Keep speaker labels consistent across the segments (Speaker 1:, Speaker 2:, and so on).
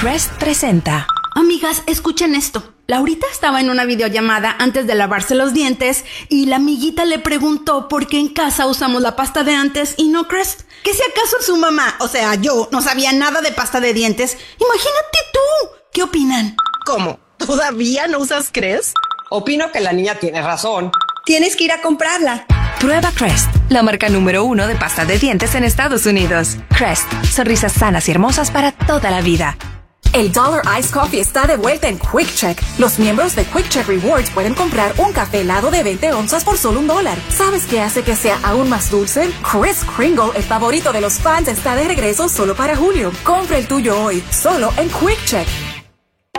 Speaker 1: Crest presenta.
Speaker 2: Amigas, escuchen esto. Laurita estaba en una videollamada antes de lavarse los dientes y la amiguita le preguntó por qué en casa usamos la pasta de antes y no Crest. Que si acaso su mamá, o sea, yo, no sabía nada de pasta de dientes. Imagínate tú. ¿Qué opinan?
Speaker 3: ¿Cómo? ¿Todavía no usas Crest?
Speaker 4: Opino que la niña tiene razón.
Speaker 3: Tienes que ir a comprarla.
Speaker 1: Prueba Crest, la marca número uno de pasta de dientes en Estados Unidos. Crest, sonrisas sanas y hermosas para toda la vida.
Speaker 5: El Dollar Ice Coffee está de vuelta en Quick Check. Los miembros de Quick Check Rewards pueden comprar un café helado de 20 onzas por solo un dólar. ¿Sabes qué hace que sea aún más dulce? Chris Kringle, el favorito de los fans, está de regreso solo para julio. Compra el tuyo hoy, solo en Quick Check.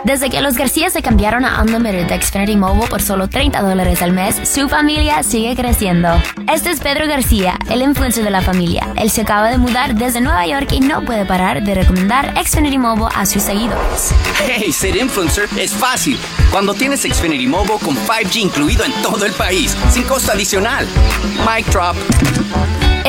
Speaker 6: Desde que los García se cambiaron a Unlimited de Xfinity Mobile por solo 30 dólares al mes, su familia sigue creciendo. Este es Pedro García, el influencer de la familia. Él se acaba de mudar desde Nueva York y no puede parar de recomendar Xfinity Mobile a sus seguidores.
Speaker 7: Hey, ser influencer es fácil. Cuando tienes Xfinity Mobile con 5G incluido en todo el país, sin costo adicional. Mic drop.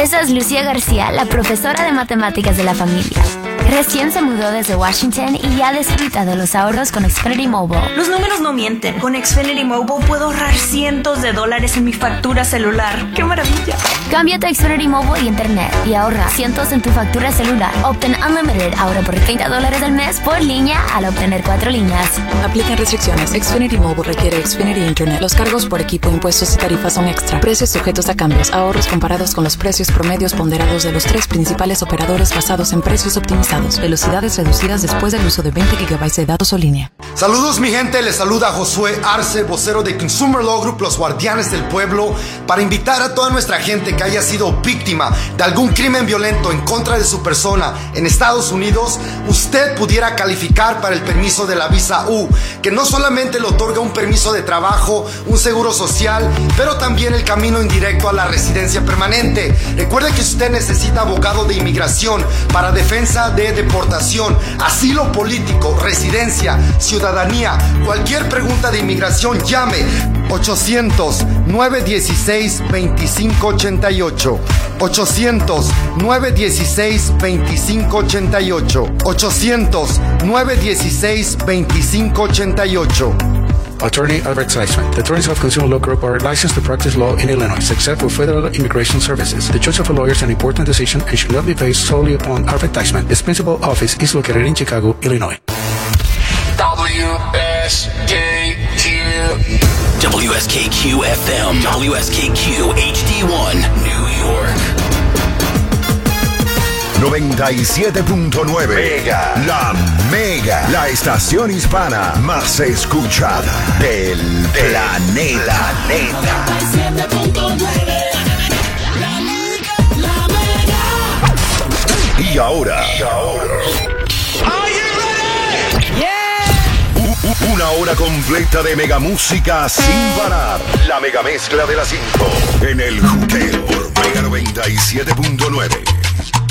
Speaker 6: Esa es Lucía García, la profesora de matemáticas de la familia. Recién se mudó desde Washington y ya disfruta de los ahorros con Xfinity Mobile.
Speaker 8: Los números no mienten. Con Xfinity Mobile puedo ahorrar cientos de dólares en mi factura celular. ¡Qué maravilla!
Speaker 6: Cámbiate a Xfinity Mobile y Internet y ahorra cientos en tu factura celular. Obtén Unlimited ahora por 30 dólares al mes por línea al obtener cuatro líneas.
Speaker 9: Aplican restricciones. Xfinity Mobile requiere Xfinity Internet. Los cargos por equipo, impuestos y tarifas son extra. Precios sujetos a cambios. Ahorros comparados con los precios promedios ponderados de los tres principales operadores basados en precios optimizados. Velocidades reducidas después del uso de 20 GB de datos o línea.
Speaker 10: Saludos mi gente, les saluda Josué Arce, vocero de Consumer Law Group, los guardianes del pueblo, para invitar a toda nuestra gente que haya sido víctima de algún crimen violento en contra de su persona en Estados Unidos, usted pudiera calificar para el permiso de la visa U, que no solamente le otorga un permiso de trabajo, un seguro social, pero también el camino indirecto a la residencia permanente. Recuerde que usted necesita abogado de inmigración para defensa de deportación, asilo político, residencia, ciudadanía, cualquier pregunta de inmigración, llame 800-916-2588. 800-916-2588. 800-916-2588.
Speaker 11: Attorney Advertisement. The attorneys of Consumer Law Group are licensed to practice law in Illinois, except for federal immigration services. The choice of a lawyer is an important decision and should not be based solely upon advertisement. Its principal office is located in Chicago, Illinois.
Speaker 7: WSKQ. WSKQ FM. WSKQ HD1, New York.
Speaker 12: 97.9 Mega. La Mega. La estación hispana más escuchada del planeta. planeta.
Speaker 13: 97.9 La Mega. La Mega.
Speaker 12: Y ahora. Y ahora. Una hora completa de mega música sin parar. La mega mezcla de las 5 en el juqueo por Mega 97.9.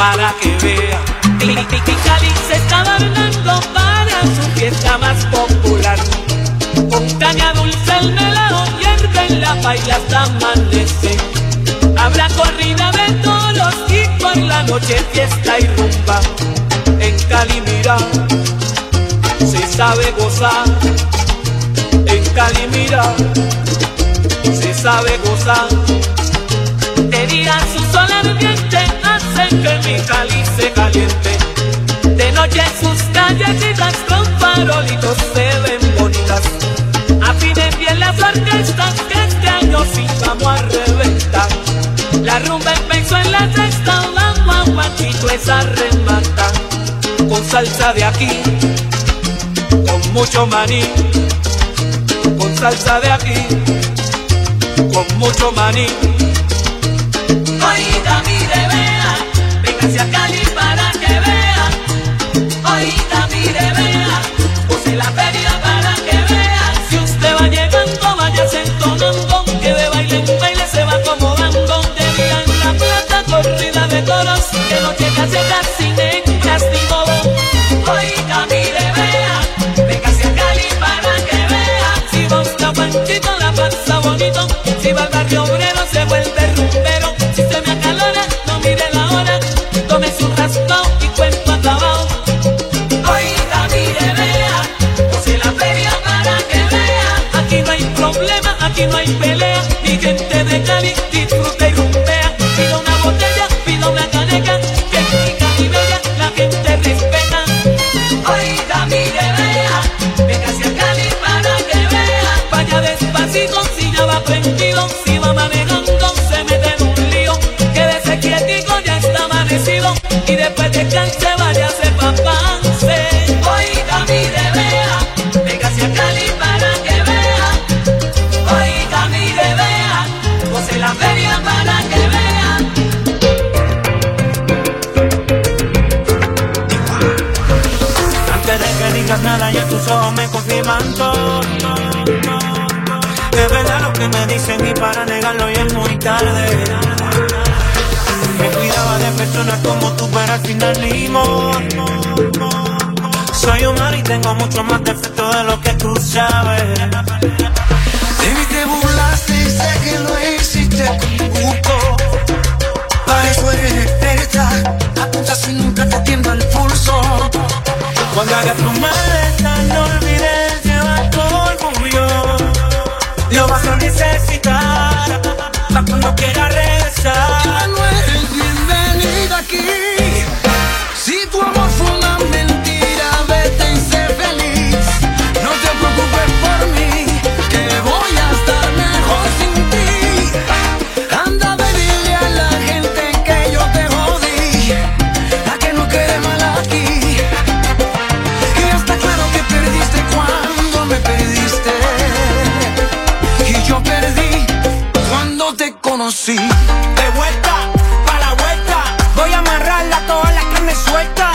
Speaker 14: para que vea. Cali se está bailando para su fiesta más popular. Con caña dulce el melao hierve en la baila hasta amanecer. Habrá corrida de toros y por la noche fiesta y rumba. En Cali mira, se sabe gozar. En Cali mira, se sabe gozar. De día su sol ardiente hace que mi Cali se caliente. De noche sus callecitas con farolitos se ven bonitas. Afinen bien las orquestas que este año sí vamos a reventar. La rumba empezó en la sexta, vamos a guachito esa remata. Con salsa de aquí, con mucho maní. Con salsa de aquí, con mucho maní.
Speaker 15: si acá.
Speaker 16: De vuelta, para la vuelta, voy a amarrarla todas las carnes suelta.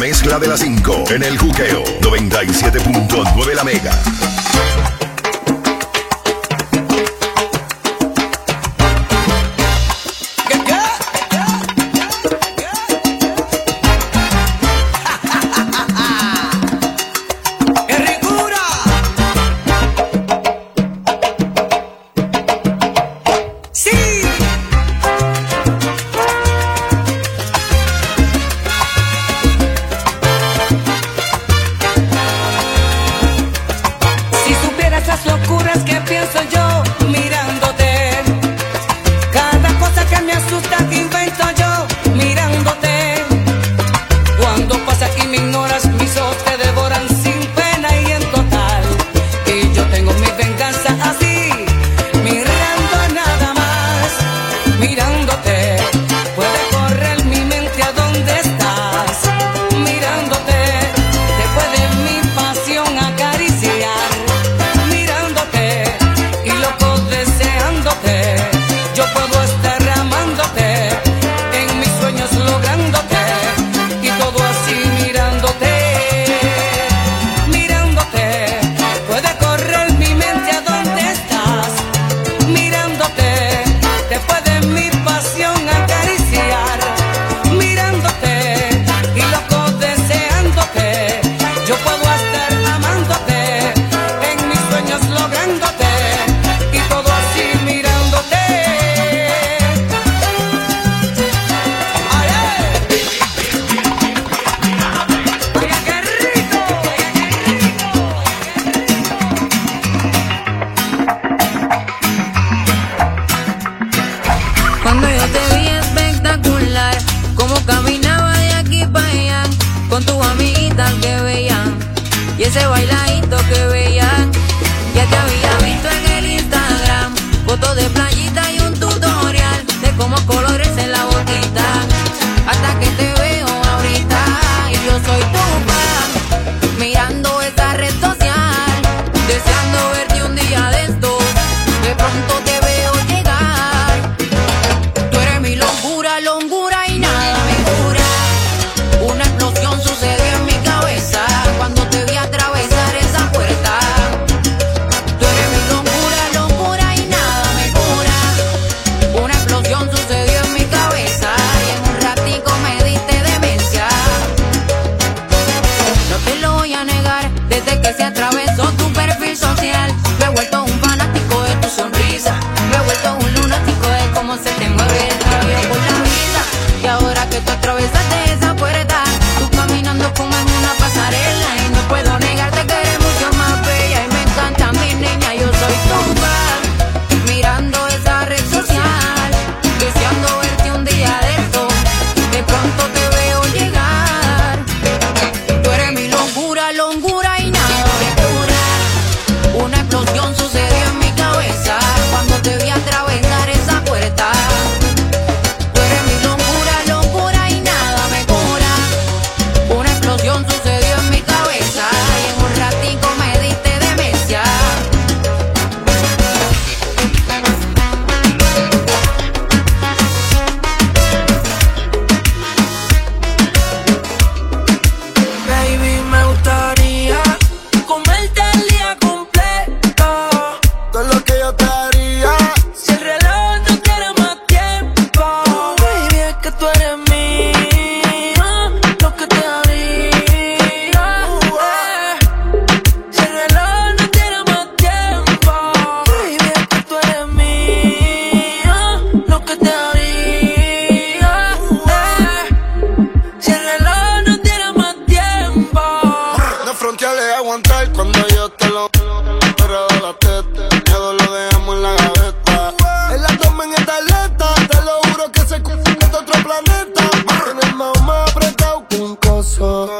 Speaker 17: mezcla de las 5 en el juqueo 97.9 la mega.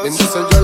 Speaker 18: innocent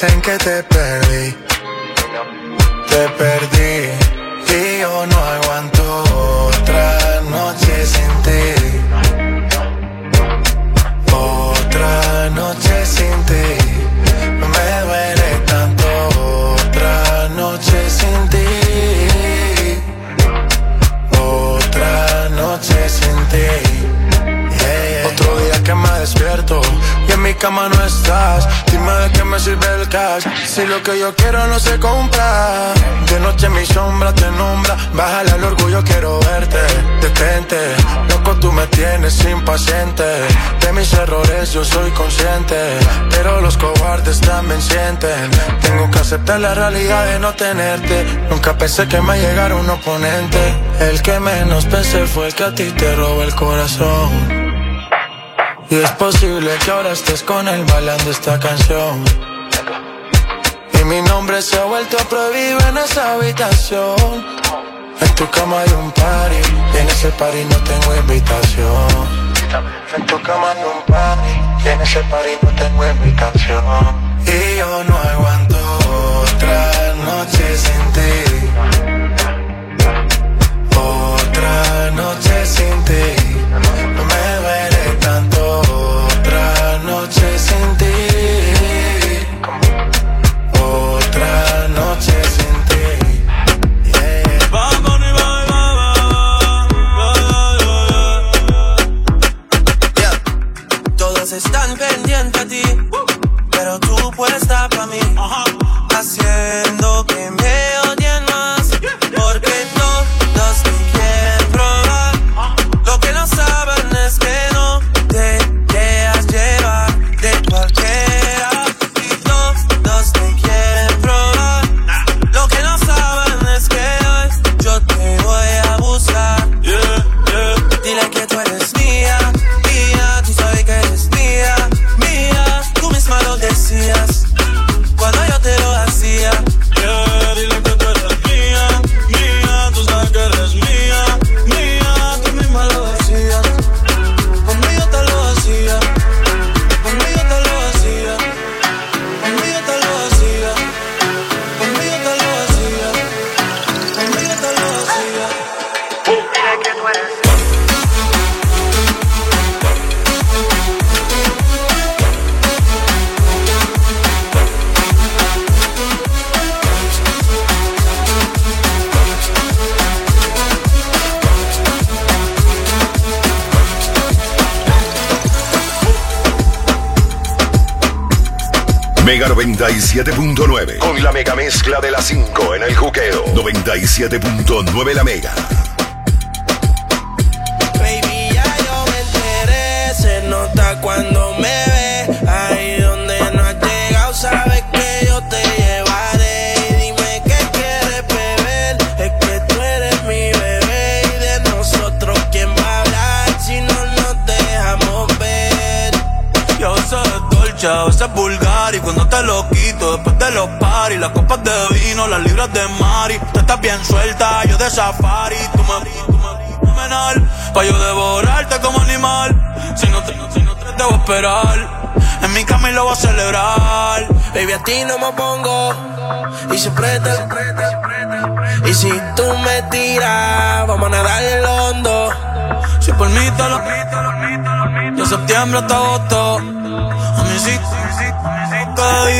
Speaker 18: dicen que te
Speaker 19: que yo
Speaker 18: quiero no se compra. De noche mi sombra te nombra. Bájale al orgullo, quiero verte. Detente, loco, tú me tienes impaciente. De mis errores yo soy consciente. Pero los cobardes también sienten. Tengo que aceptar la realidad de no tenerte. Nunca pensé que me llegara un oponente. El que menos pensé fue el que a ti te robó el corazón. Y es posible que ahora estés con el él bailando esta canción mi nombre se ha vuelto prohibido en esa habitación. En tu cama hay un party, en ese party no tengo invitación. En tu cama hay un party, en ese party no tengo invitación. Y yo no aguanto otra noche sin ti. Otra noche sin ti.
Speaker 12: 97.9 con la mega mezcla de las 5 en el juqueo. 97.9 la mega.
Speaker 19: Baby, ya yo me enteré, se nota cuando
Speaker 14: cuando te lo quito. Después de los paris, las copas de vino, las libras de Mari. Tú estás bien suelta, yo de safari. Tú me, tú me, menal, pa' yo devorarte como animal. Si no te, si no te debo
Speaker 20: esperar. En mi cama y lo voy a celebrar.
Speaker 19: Baby, a ti no me pongo. Y siempre te, Y si tú me tiras, vamos a nadar el hondo.
Speaker 20: Si por mí te lo. De septiembre hasta agosto.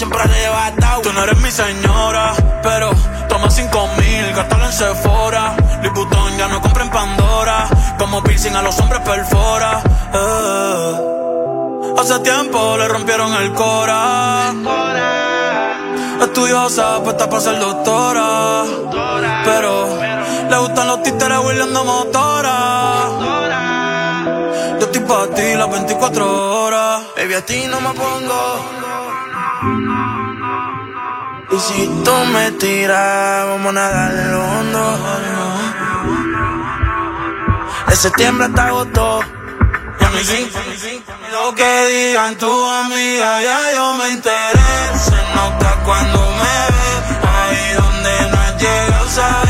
Speaker 19: Siempre arrebatado.
Speaker 20: Tú no eres mi señora, pero toma cinco mil, gástalo en Sephora. Liputón ya no compra en Pandora. Como piercing a los hombres perfora. Eh. Hace tiempo le rompieron el cora. Estudiosa, puesta para ser doctora. Pero le gustan los títeres huirleando motora. Yo estoy para ti las 24 horas.
Speaker 19: Baby, a ti no me pongo. Y si tú me tiras, vamos a nadar en lo hondo. De septiembre hasta agosto.
Speaker 20: Y a mí sí, lo que digan tu amiga, ya yo me enteré. Se nota cuando me ve, ahí donde no has llegado, sabes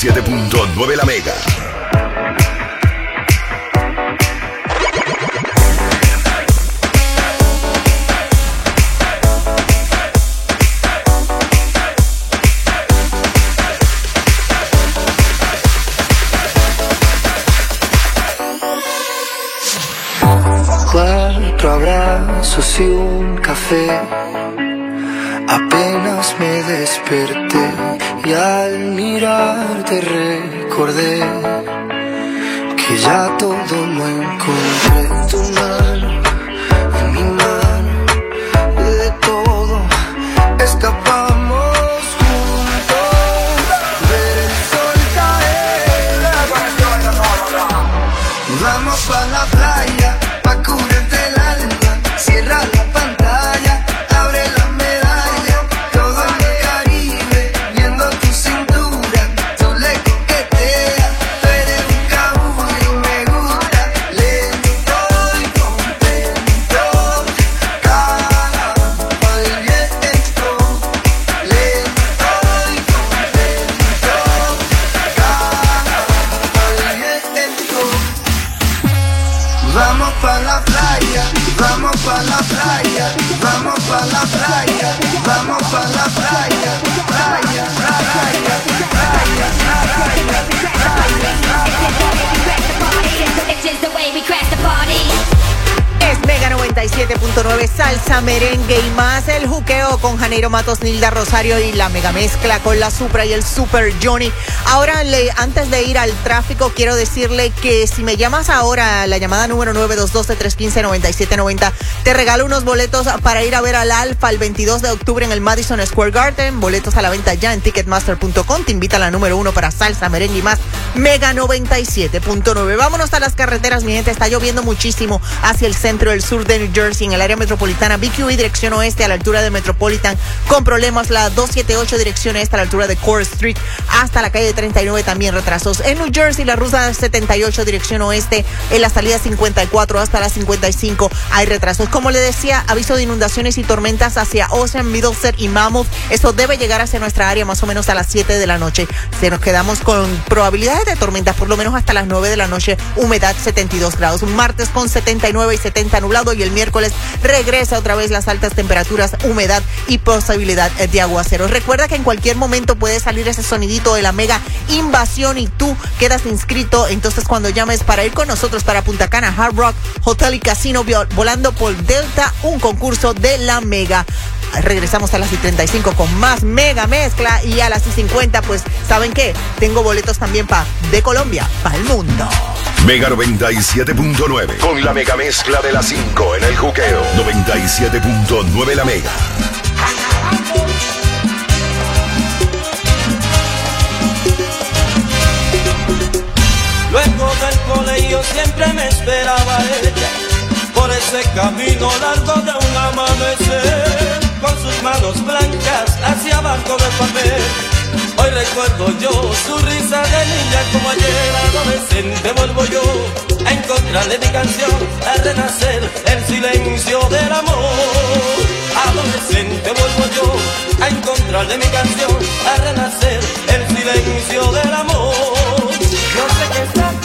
Speaker 12: 97.9 la mega.
Speaker 21: Cuatro abrazos y un café. Apenas me desperté y al mirarte recordé que ya todo lo encontré.
Speaker 22: Salsa, Merengue y más el juqueo con Janeiro Matos, Nilda Rosario y la mega mezcla con la Supra y el Super Johnny. Ahora, le- antes de ir al tráfico, quiero decirle que si me llamas ahora, la llamada número 922-315-9790, te regalo unos boletos para ir a ver al Alfa el 22 de octubre en el Madison Square Garden. Boletos a la venta ya en ticketmaster.com. Te invita a la número uno para Salsa, Merengue y más. Mega 97.9. Vámonos a las carreteras, mi gente. Está lloviendo muchísimo hacia el centro del sur de New Jersey, en el área metropolitana. BQE dirección oeste a la altura de Metropolitan, con problemas. La 278 dirección este a la altura de Core Street, hasta la calle 39 también retrasos. En New Jersey, la ruta 78 dirección oeste, en la salida 54 hasta la 55 hay retrasos. Como le decía, aviso de inundaciones y tormentas hacia Ocean, Middlesex y Mammoth. Eso debe llegar hacia nuestra área más o menos a las 7 de la noche. Se nos quedamos con probabilidades de tormentas por lo menos hasta las 9 de la noche, humedad 72 grados. Un martes con 79 y 70 nublado y el miércoles regresa otra vez las altas temperaturas, humedad y posibilidad de aguacero. Recuerda que en cualquier momento puede salir ese sonidito de la mega invasión y tú quedas inscrito. Entonces cuando llames para ir con nosotros para Punta Cana, Hard Rock, Hotel y Casino, volando por Delta, un concurso de la mega. Regresamos a las y 35 con más mega mezcla y a las y 50 pues ¿saben qué? Tengo boletos también para de Colombia, para el mundo.
Speaker 12: Mega 97.9 con la mega mezcla de las 5 en el juqueo. 97.9 la mega.
Speaker 23: Luego del colegio siempre me esperaba ella ese camino largo de un amanecer Con sus manos blancas hacia banco de papel. Hoy recuerdo yo su risa de niña como ayer Adolescente vuelvo yo a encontrarle mi canción A renacer el silencio del amor. Adolescente vuelvo yo a encontrarle mi canción A renacer el silencio del amor. Yo sé que está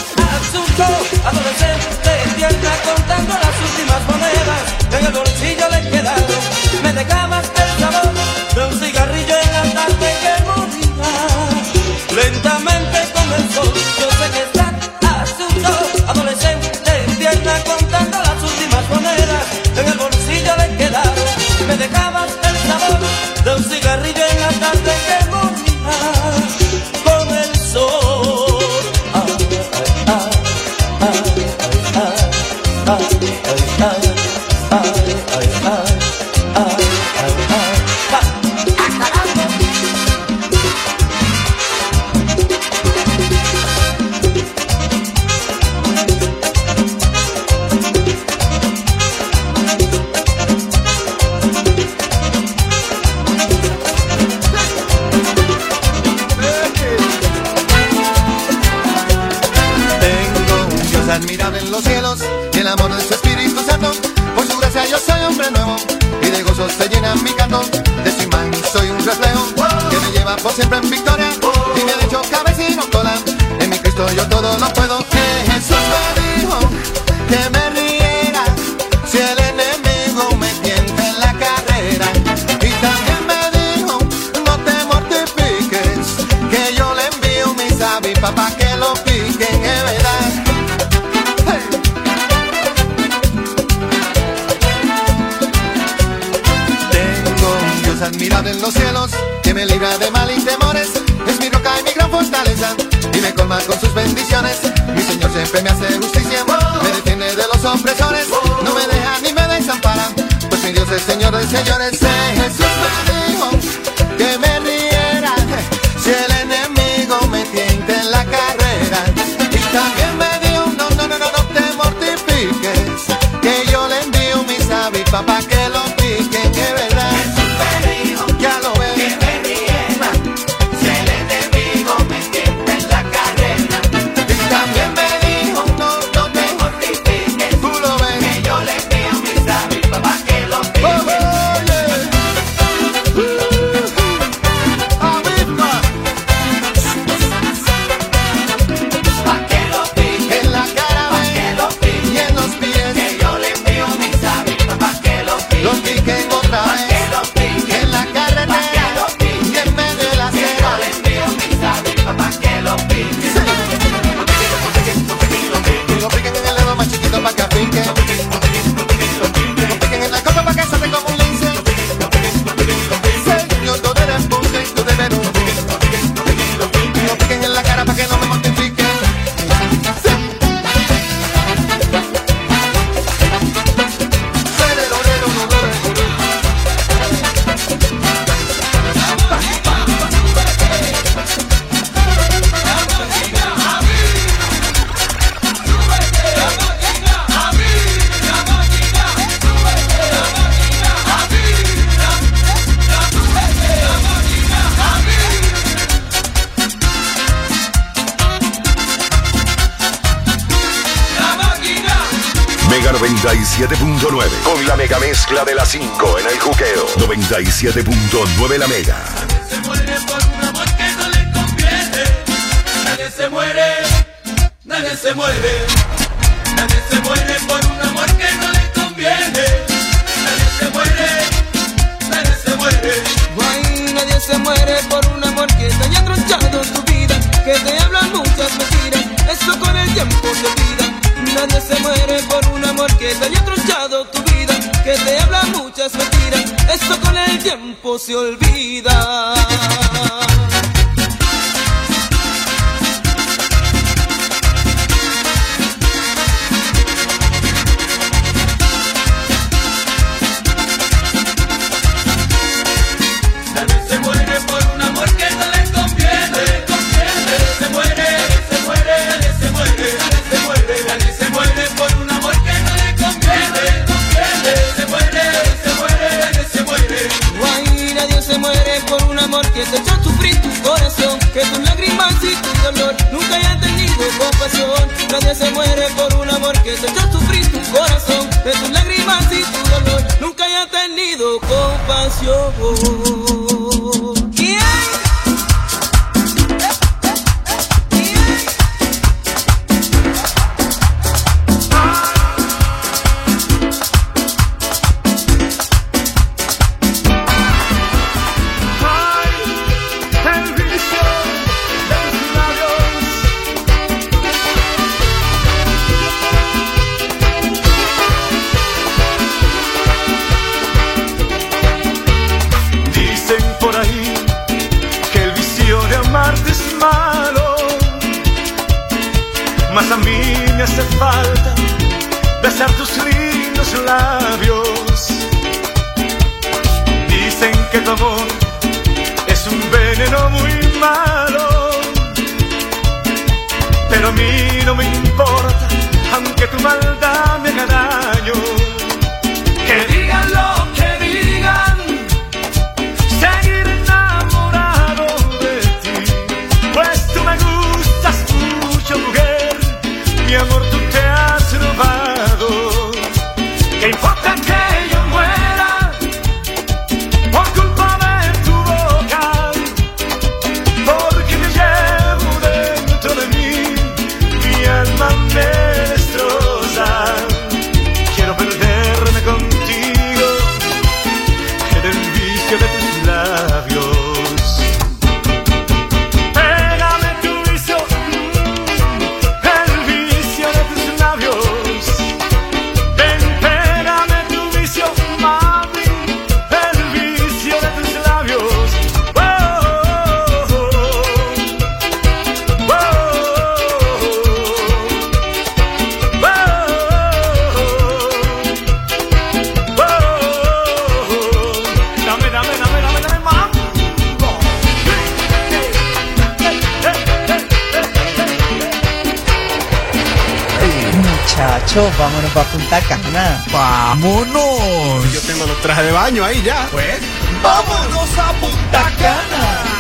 Speaker 24: Dice Jesús me dijo que me riera, si el enemigo me siente en la carrera. Y también me dio, no, no, no, no, no te mortifiques,
Speaker 25: que
Speaker 24: yo le envío mi sabi para que lo...
Speaker 12: mezcla de las 5 en el juqueo. 97.9 la mega.
Speaker 26: se muere por un amor que no le conviene. Nadie se muere, nadie se muere. Nadie se muere por un amor que no le conviene. Nadie se muere, nadie se muere.
Speaker 13: Guay, nadie se muere por un amor que te haya tronchado tu vida, que te hablan muchas mentiras, eso con el tiempo se olvida. Nadie se muere por un amor que te haya tronchado tu vida, que te habla muchas mentiras, eso con el tiempo se olvida.
Speaker 26: Amor que
Speaker 13: te echó sufrir tu corazón, que tus lágrimas y tu dolor nunca hayan tenido compasión. Nadie se muere por un amor que te echó sufrir tu corazón, que tus lágrimas y tu dolor nunca hayan tenido compasión.
Speaker 23: Amor es un veneno muy malo, pero a mí no me importa, aunque tu maldad
Speaker 27: vámonos para Punta Cana.
Speaker 28: ¡Vámonos! Yo tengo los trajes de baño ahí ya.
Speaker 27: Pues, vámonos a Punta Cana.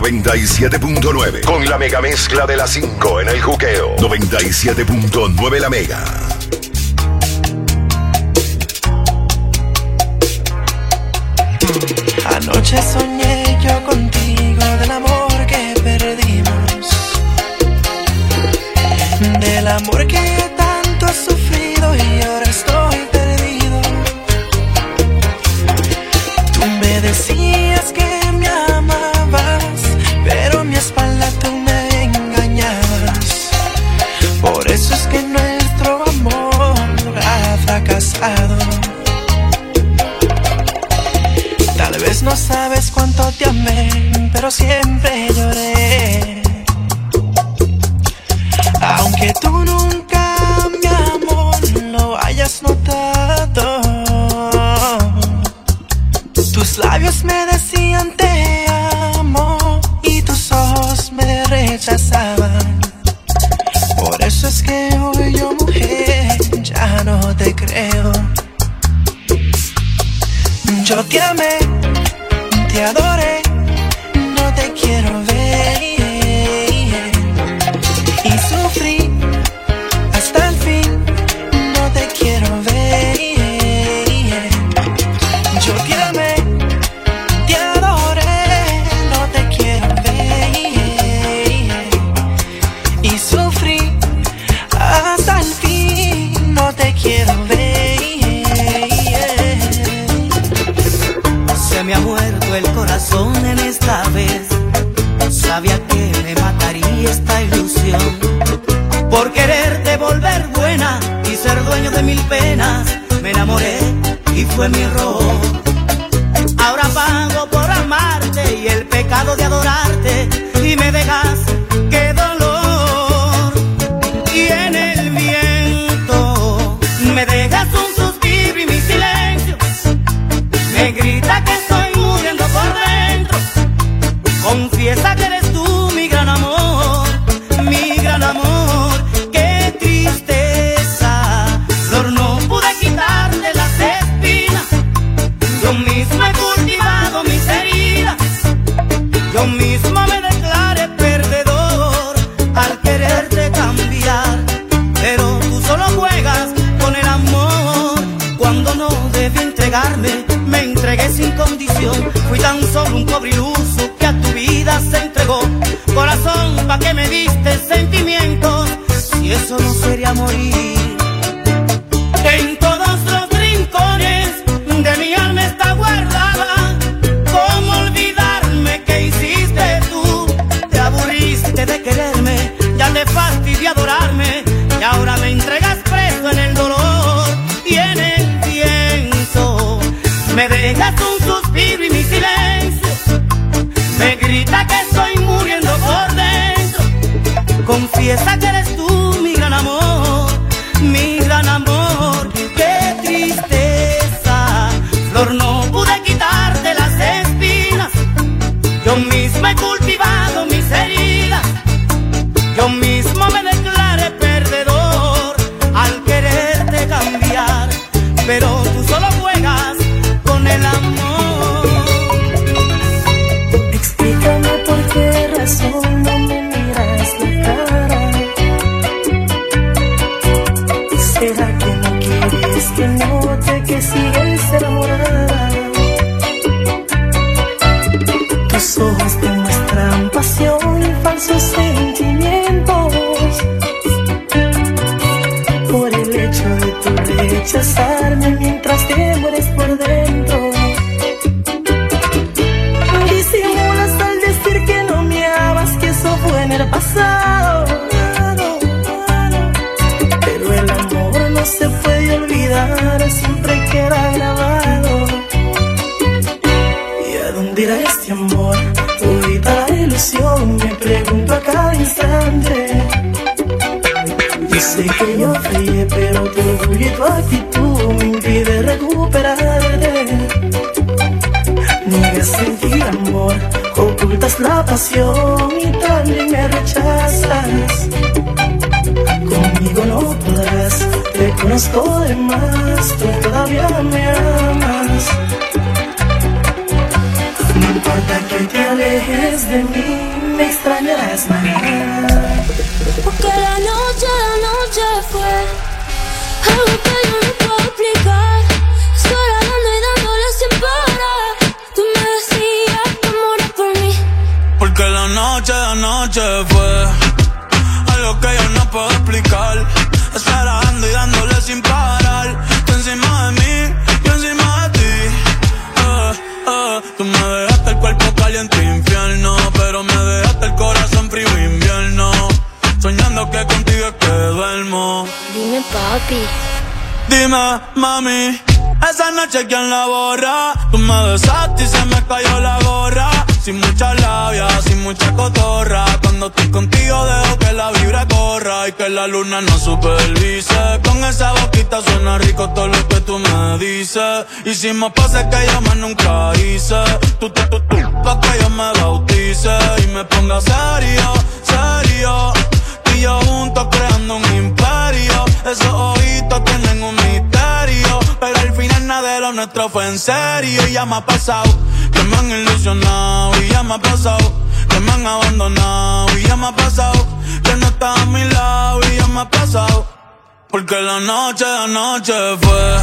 Speaker 12: Mega 97.9 con la mega mezcla de las 5 en el juqueo. 97.9 la mega.
Speaker 29: Anoche soñé yo contigo del amor que perdimos, del amor que pero siempre
Speaker 30: Me ha muerto el corazón en esta vez. Sabía que me mataría esta ilusión. Por quererte volver buena y ser dueño de mil penas, me enamoré y fue mi error. Ahora pago por amarte y el pecado de adorarte y me dejas. Confiesa que eres tú mi gran amor, mi gran amor. Qué tristeza, Flor, no pude quitarte las espinas. Yo mismo he cultivado mis heridas. Yo mismo me declaré perdedor al quererte cambiar. Pero tú solo juegas con el amor. Cuando no debí entregarme, me entregué sin condición. Fui tan solo un cobriluz pa' que me diste sentimientos, si eso no sería morir. Confiesa que eres tú mi gran amor, mi gran amor. Qué tristeza, Flor, no pude quitarte las espinas. Yo mismo he cultivado mis heridas. Yo mismo me
Speaker 31: sigues enamorada? Tus ojos demuestran pasión y falsos sentimientos. Por el hecho de tu rechazarme la pasión y también me rechazas. Conmigo no podrás, te conozco de más, tú todavía me amas. No importa que te alejes de mí, me extrañarás más.
Speaker 32: Dime,
Speaker 20: mami, esa noche quién la borra. Tú me besaste y se me cayó la gorra. Sin mucha labia, sin mucha cotorra. Cuando estoy contigo dejo que la vibra corra y que la luna no supervise. Con esa boquita suena rico todo lo que tú me dices. Hicimos pases que yo más nunca hice. Tú, tú, tú, tú, pa' que yo me bautice y me ponga serio, serio. Yo juntos creando un imperio. Esos ojitos tienen un misterio. Pero al final nada de lo nuestro fue en serio. Y ya me ha pasado que me han ilusionado. Y ya me ha pasado que me han abandonado. Y ya me ha pasado que no estás a mi lado. Y ya me ha pasado. Porque la noche, la noche fue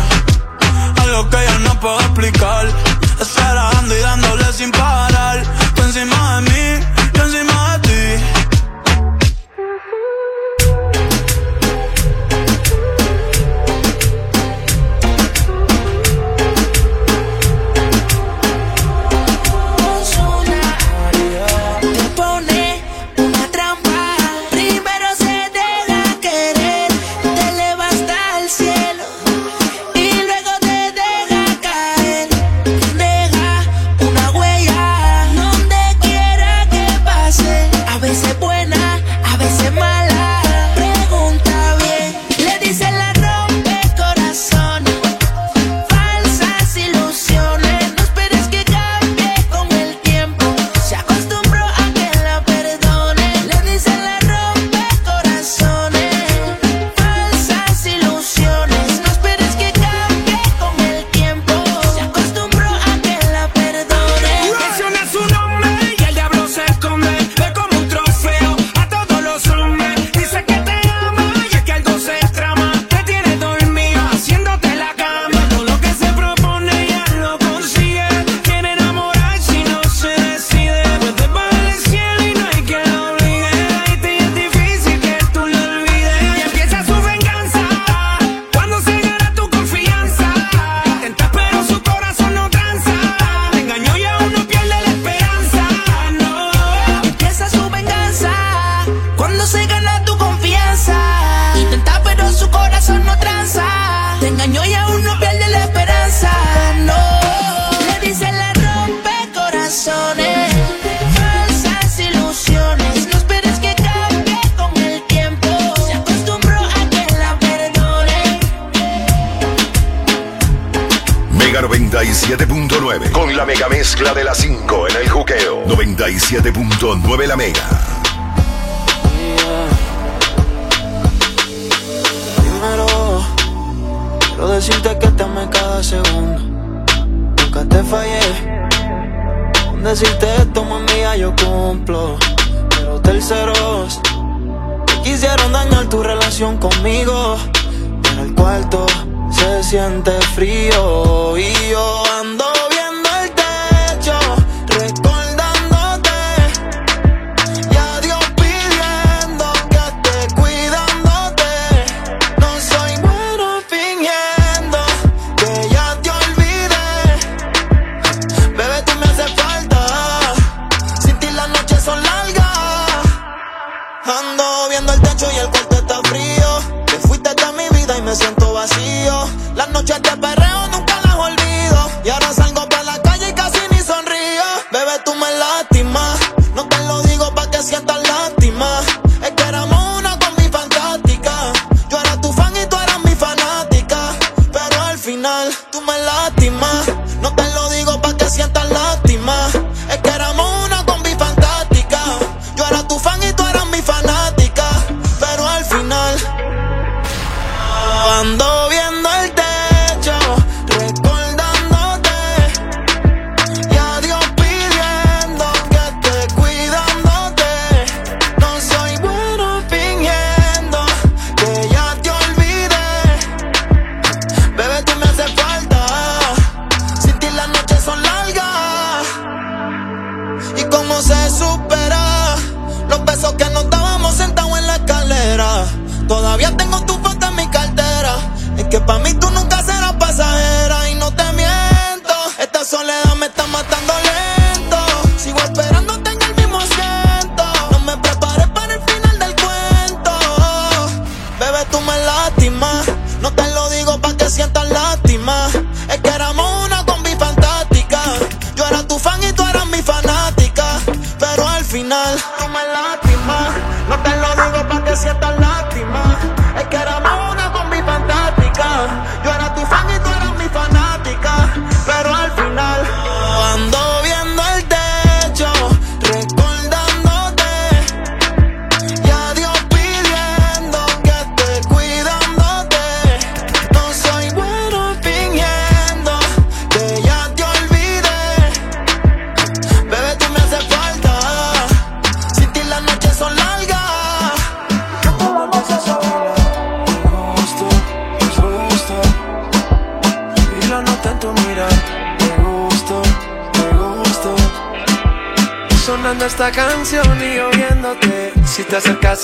Speaker 20: algo que yo no puedo explicar. Esperando y dándole sin parar. Tú encima de mí, yo encima de ti.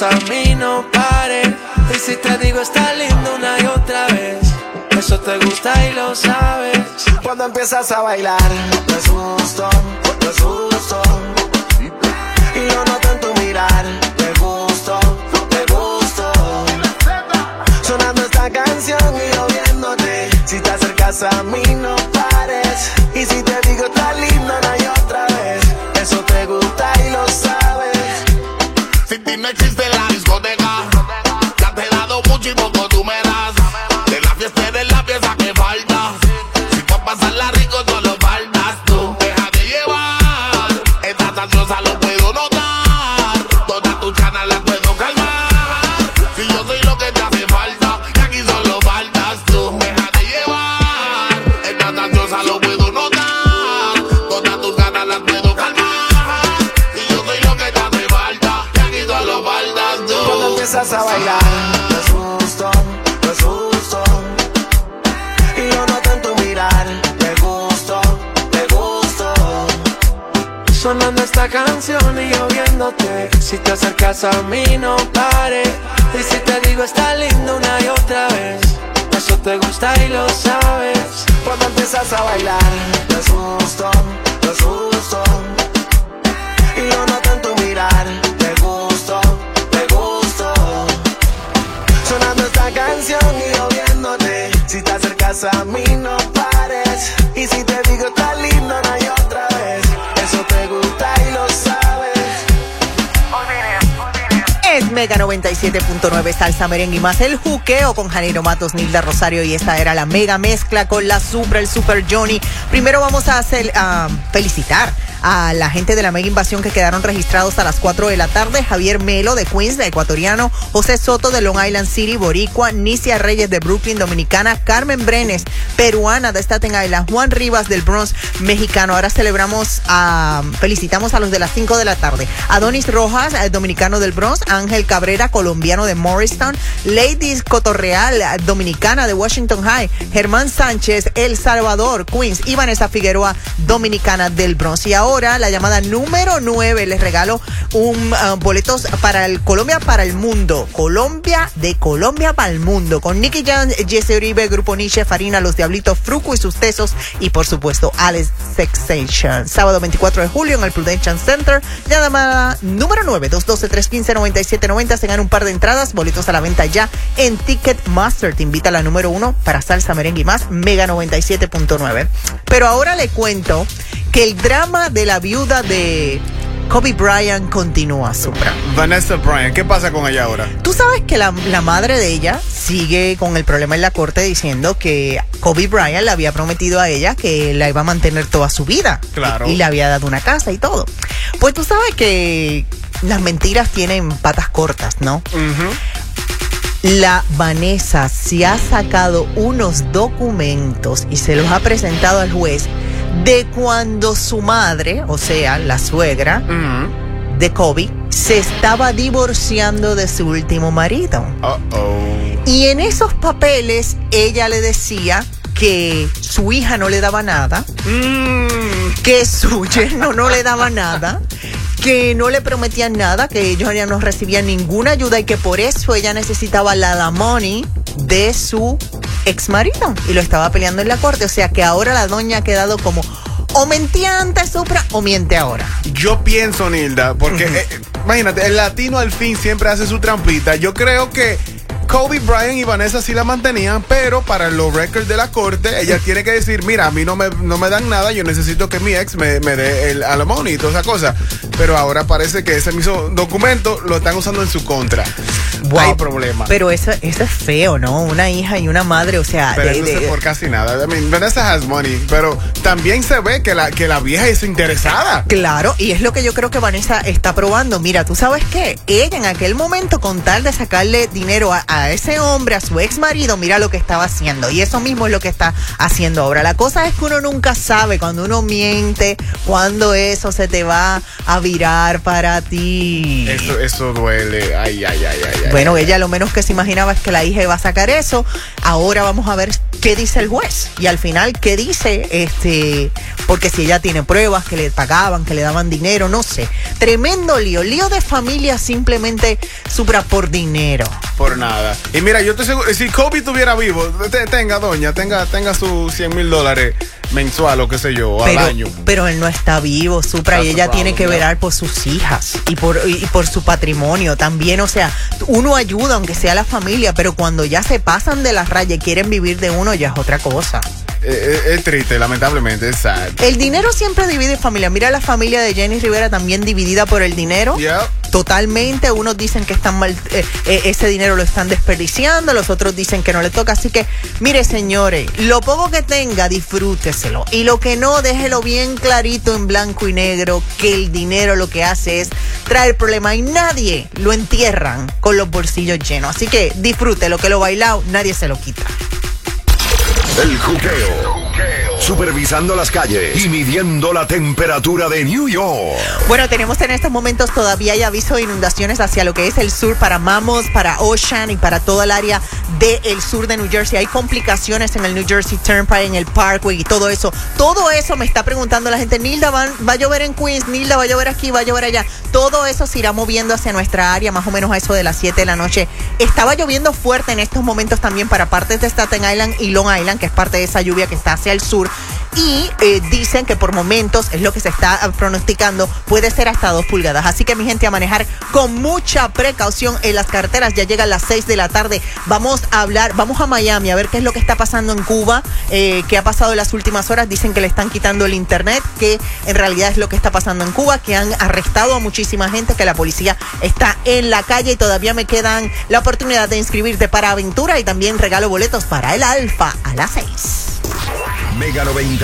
Speaker 33: a mí no
Speaker 18: pares. Y si te digo está lindo una y otra vez, eso te gusta y lo sabes. Cuando empiezas a bailar, no es justo te gusta y lo sabes. Cuando empiezas a bailar,
Speaker 22: las Mega 97.9 Salsa Merengue y más el juqueo con Janeiro Matos, Nilda Rosario y esta era la mega mezcla con la Supra, el Super Johnny. Primero vamos a hacer, a felicitar a la gente de la mega invasión que quedaron registrados a las 4 de la tarde. Javier Melo de Queens, de ecuatoriano. José Soto de Long Island City, boricua. Nicia Reyes de Brooklyn, dominicana. Carmen Brenes, peruana de Staten Island. Juan Rivas del Bronx, mexicano. Ahora celebramos, a, felicitamos a los de las 5 de la tarde. Adonis Rojas, dominicano del Bronx. Ángel Cabrera, colombiano de Morristown. Ladies Cotorreal, dominicana de Washington High. Germán Sánchez, El Salvador, Queens. Y Figueroa, dominicana del Bronx. Y ahora la llamada número 9. Les regalo un uh, boletos para el Colombia para el mundo. Colombia de Colombia para el mundo. Con Nicky Jan, Jesse Uribe, Grupo Nietzsche, Farina, Los Diablitos, Fruco y sus tesos. Y por supuesto, Alex Sexation. Sábado 24 de julio en el Prudential Center. Llamada número 9. 212-315-9790. Se gana un par de entradas. Boletos a la venta ya en Ticketmaster. Te invita a la número 1 para salsa, merengue y más. Mega 97.9. Pero ahora le cuento que el drama de la viuda de Kobe Bryant continúa, Supra.
Speaker 28: Vanessa Bryant, ¿qué pasa con ella ahora?
Speaker 22: Tú sabes que la, la, madre de ella sigue con el problema en la corte diciendo que Kobe Bryant le había prometido a ella que la iba a mantener toda su vida.
Speaker 28: Claro.
Speaker 22: Y, y le había dado una casa y todo. Pues tú sabes que las mentiras tienen patas cortas, ¿no? La Vanessa se ha sacado unos documentos y se los ha presentado al juez de cuando su madre, o sea, la suegra de Kobe, se estaba divorciando de su último marido. Y en esos papeles ella le decía que su hija no le daba nada, que su yerno no le daba nada, que no le prometían nada, que ellos ya no recibían ninguna ayuda y que por eso ella necesitaba la da money de su ex marido y lo estaba peleando en la corte. O sea que ahora la doña ha quedado como o mentía antes Supra o miente ahora.
Speaker 28: Yo pienso, Nilda, porque eh, imagínate, el latino al fin siempre hace su trampita. Yo creo que Kobe Bryant y Vanessa sí la mantenían, pero para los records de la corte, ella tiene que decir, mira, a mí no me, no me dan nada, yo necesito que mi ex me, me dé el alimony y toda esa cosa. Pero ahora parece que ese mismo documento lo están usando en su contra.
Speaker 22: Wow.
Speaker 28: Hay problema.
Speaker 22: Pero eso, eso es feo, ¿no? Una hija y una madre, o sea...
Speaker 28: Pero
Speaker 22: de-
Speaker 28: eso es
Speaker 22: de-
Speaker 28: por casi nada. I mean, Vanessa has money, pero también se ve que la, que la vieja es interesada.
Speaker 22: Claro, y es lo que yo creo que Vanessa está probando. Mira, ¿tú sabes qué? Ella en aquel momento, con tal de sacarle dinero a, a ese hombre, a su ex marido, mira lo que estaba haciendo. Y eso mismo es lo que está haciendo ahora. La cosa es que uno nunca sabe cuando uno miente, cuando eso se te va a virar para ti.
Speaker 28: Eso, eso duele. Ay, ay, ay, ay. ay.
Speaker 22: Bueno, ella lo menos que se imaginaba es que la hija iba a sacar eso. Ahora vamos a ver qué dice el juez. Y al final, qué dice, este, porque si ella tiene pruebas que le pagaban, que le daban dinero, no sé. Tremendo lío. Lío de familia simplemente supra por dinero.
Speaker 28: Por nada. Y mira, yo estoy seguro, si Kobe estuviera vivo, te- tenga, doña, tenga, tenga sus 100 mil dólares mensual o qué sé yo, al
Speaker 22: Pero,
Speaker 28: año.
Speaker 22: pero él no está vivo, Supra, y ella tiene que verar por sus hijas y por, y y por su patrimonio también. O sea, uno ayuda, aunque sea la familia, pero cuando ya se pasan de las rayas y quieren vivir de uno, ya es otra cosa.
Speaker 28: Eh, eh, es triste, lamentablemente, es sad.
Speaker 22: El dinero siempre divide familia. Mira la familia de Jenny Rivera también dividida por el dinero. Totalmente. Unos dicen que están mal, eh, ese dinero lo están desperdiciando, los otros dicen que no le toca. Así que, mire, señores, lo poco que tenga, disfrúteselo. Y lo que no, déjelo bien clarito en blanco y negro, que el dinero lo que hace es traer problemas y nadie lo entierran con los bolsillos llenos. Así que disfrute lo que lo bailado, nadie se lo quita.
Speaker 12: El juqueo. Supervisando las calles y midiendo la temperatura de New York.
Speaker 22: Bueno, tenemos en estos momentos todavía hay aviso de inundaciones hacia lo que es el sur para Mamos, para Ocean y para toda el área del sur de New Jersey. Hay complicaciones en el New Jersey Turnpike, en el Parkway y todo eso. Todo eso me está preguntando la gente. Nilda, ¿va, va a llover en Queens? Nilda, va a llover aquí, va a llover allá. Todo eso se irá moviendo hacia nuestra área, más o menos a eso de las 7 de la noche. Estaba lloviendo fuerte en estos momentos también para partes de Staten Island y Long Island, que es parte de esa lluvia que está hacia el sur. Bye. Y eh, dicen que por momentos es lo que se está ah, pronosticando puede ser hasta 2 pulgadas. Así que mi gente a manejar con mucha precaución en las carreteras. Ya llegan las 6 de la tarde. Vamos a hablar, vamos a Miami a ver qué es lo que está pasando en Cuba, eh, qué ha pasado en las últimas horas. Dicen que le están quitando el internet, que en realidad es lo que está pasando en Cuba, que han arrestado a muchísima gente, que la policía está en la calle y todavía me quedan la oportunidad de inscribirte para aventura y también regalo boletos para el Alfa a las 6.
Speaker 12: Mega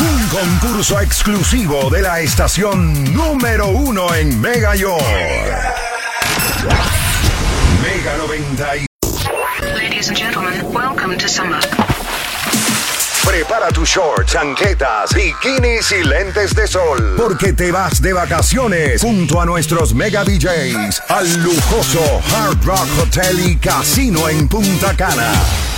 Speaker 12: Un concurso exclusivo de la estación número uno en Mega York. Mega 90 y-
Speaker 34: Ladies and gentlemen, welcome to summer.
Speaker 12: Prepara tus shorts, chanquetas, bikinis y lentes de sol. Porque te vas de vacaciones junto a nuestros mega DJs al lujoso Hard Rock Hotel y Casino en Punta Cana.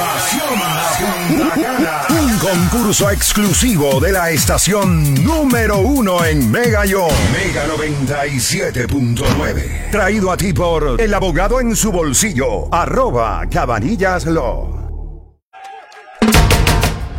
Speaker 12: a Punta Cana. Un concurso exclusivo de la estación número uno en Mega York. Mega 97.9. Traído a ti por el abogado en su bolsillo. Arroba Cabanillas Law.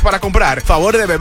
Speaker 28: para comprar. Favor de beber.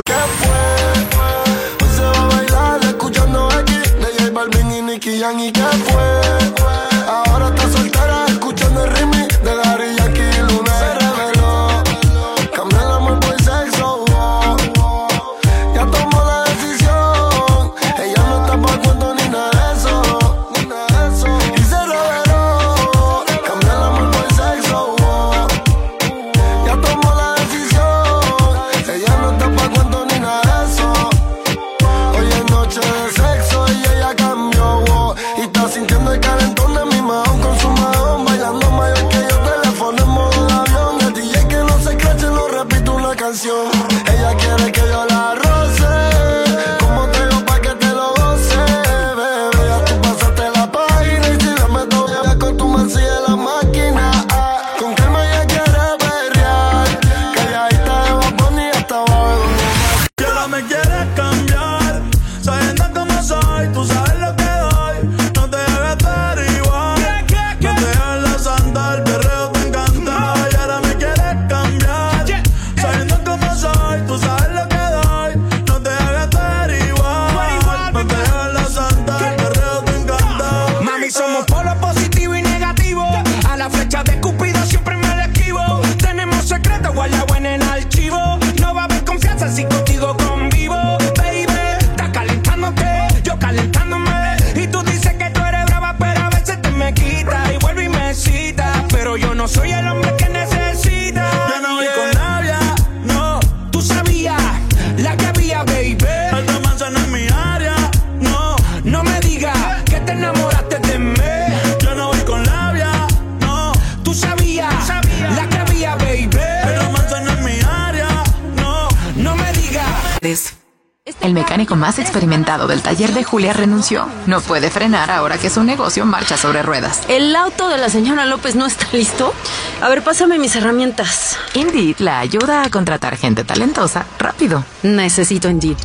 Speaker 35: Del taller de Julia renunció. No puede frenar ahora que su negocio marcha sobre ruedas.
Speaker 36: ¿El auto de la señora López no está listo? A ver, pásame mis herramientas.
Speaker 35: Indeed la ayuda a contratar gente talentosa rápido.
Speaker 36: Necesito Indeed.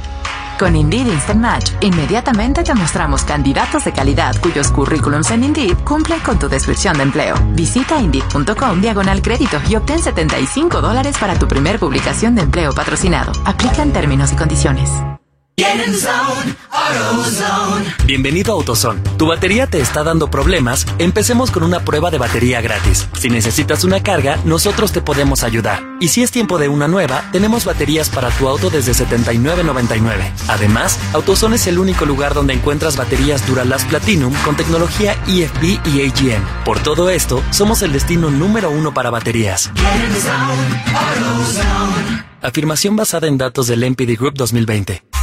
Speaker 35: Con Indeed Instant Match, inmediatamente te mostramos candidatos de calidad cuyos currículums en Indeed cumplen con tu descripción de empleo. Visita Indeed.com diagonal crédito y obtén 75 dólares para tu primer publicación de empleo patrocinado. Aplican términos y condiciones.
Speaker 37: Bienvenido a AutoZone. ¿Tu batería te está dando problemas? Empecemos con una prueba de batería gratis. Si necesitas una carga, nosotros te podemos ayudar. Y si es tiempo de una nueva, tenemos baterías para tu auto desde $79.99. Además, AutoZone es el único lugar donde encuentras baterías Duralast Platinum con tecnología EFB y AGM. Por todo esto, somos el destino número uno para baterías. Afirmación basada en datos del NPD Group 2020.